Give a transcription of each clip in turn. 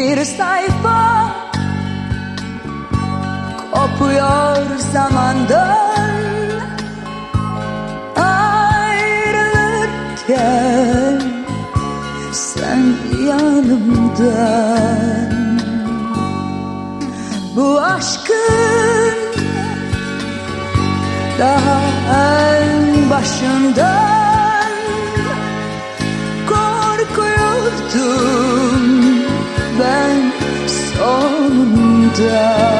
bir sayfa. Kopuyor zamandan ayrılırken sen yanımdan. Bu aşkın daha en başından down.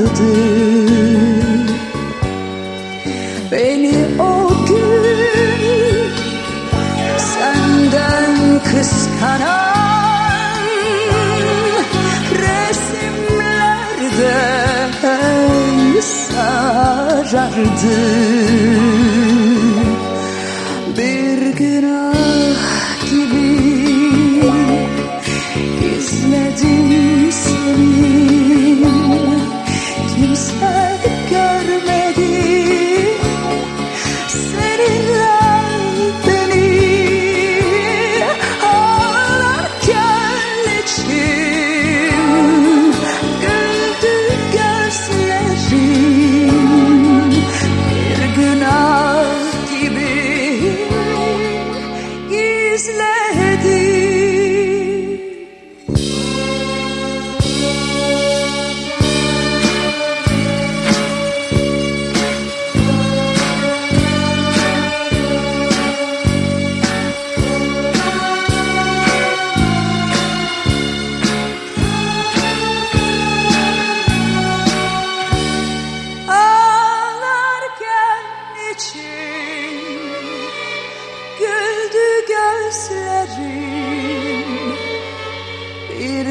Kaldı beni o gün senden kıskanan resimlerde sarardı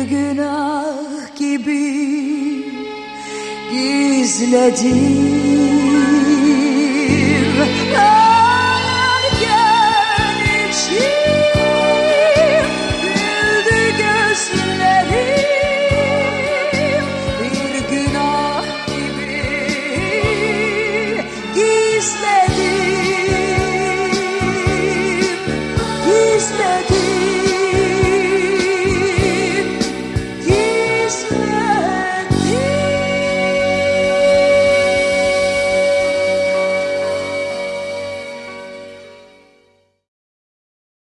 günah gibi gizledim